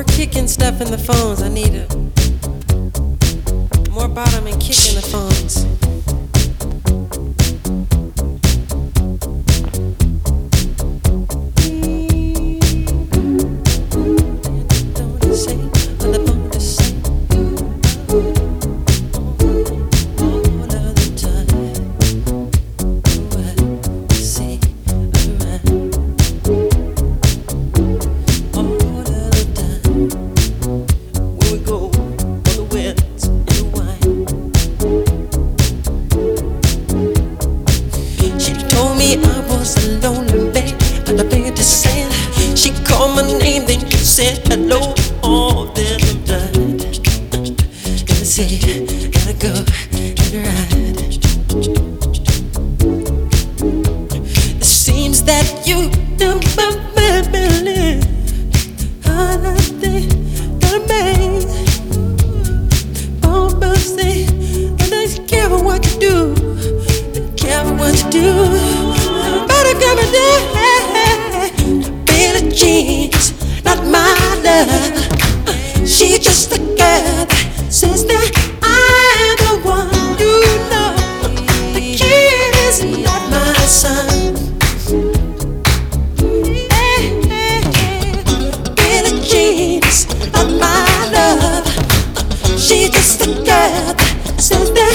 more kicking stuff in the phones. I need a more bottom and kicking the phones. the bed to say, She called my name, then you said hello. All that I'm done. Gotta say, gotta go, gotta ride. It seems that you don't believe. I love the bang. Oh, but say, I don't care what you do. since the death, since the